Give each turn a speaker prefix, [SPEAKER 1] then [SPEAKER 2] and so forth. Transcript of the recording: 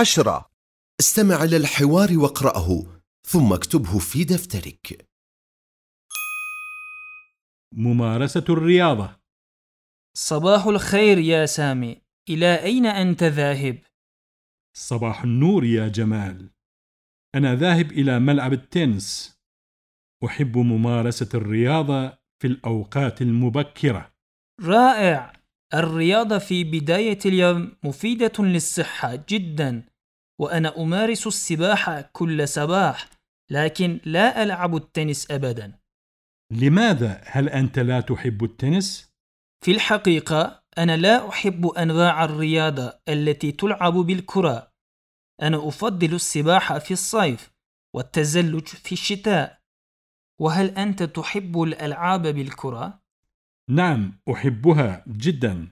[SPEAKER 1] عشرة.
[SPEAKER 2] استمع إلى الحوار واقرأه ثم اكتبه في دفترك.
[SPEAKER 3] ممارسة الرياضة.
[SPEAKER 4] صباح الخير يا سامي. إلى أين أنت ذاهب؟
[SPEAKER 3] صباح النور يا جمال. أنا ذاهب إلى ملعب التنس. أحب ممارسة الرياضة في الأوقات المبكرة.
[SPEAKER 4] رائع. الرياضة في بداية اليوم مفيدة للصحة جدا وأنا أمارس السباحة كل صباح لكن لا ألعب التنس أبدا
[SPEAKER 3] لماذا هل أنت لا تحب التنس؟
[SPEAKER 4] في الحقيقة أنا لا أحب أنواع الرياضة التي تلعب بالكرة أنا أفضل السباحة في الصيف والتزلج في الشتاء وهل أنت تحب الألعاب بالكرة؟
[SPEAKER 3] نعم أحبها جدا.